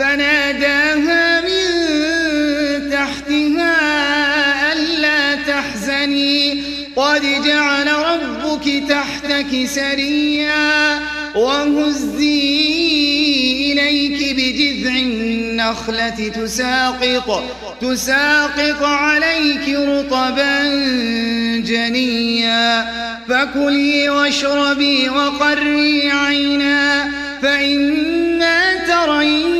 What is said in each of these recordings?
فناداها من تحتها ألا تحزني. قد جعل ربك تحتك سريا وهزي إليك بجذع النخلة. تساقط تساقط عليك رطبا جنيا. فكلي واشربي وقري عينا فإما ترين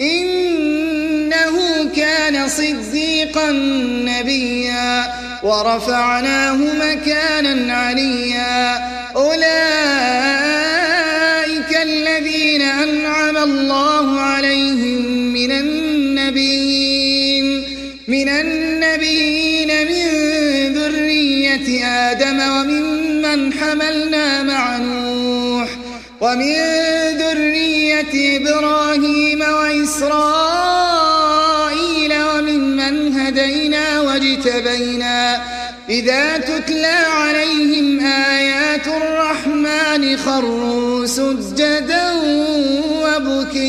إنه كان صديقا نبيا ورفعناه مكانا عليا. أولئك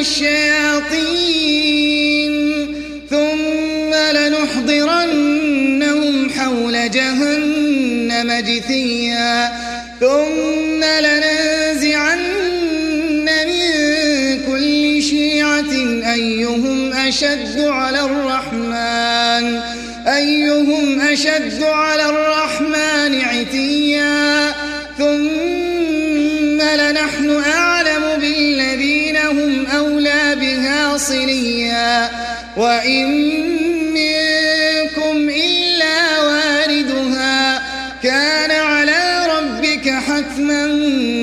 والشياطين ثم لنحضرنهم حول جهنم جثيا ثم لننزعن من كل شيعة أيهم أشد على الرحمن أيهم أشد على الرحمن عتيا. وإن منكم إلا واردها كان على ربك حتما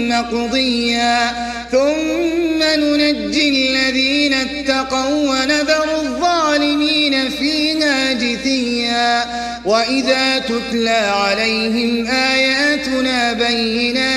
مقضيا. ثم ننجي الذين اتقوا ونذر الظالمين فيها جثيا. وإذا تتلى عليهم آياتنا بينات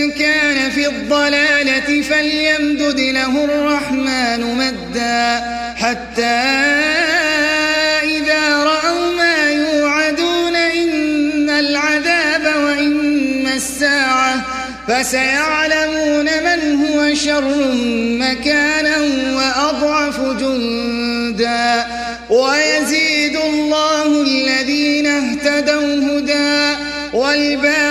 الضلالة فليمدد له الرحمن مدا حتى إذا رأوا ما يوعدون إن العذاب وإما الساعة فسيعلمون من هو شر مكانا وأضعف جندا ويزيد الله الذين اهتدوا هدى والباقي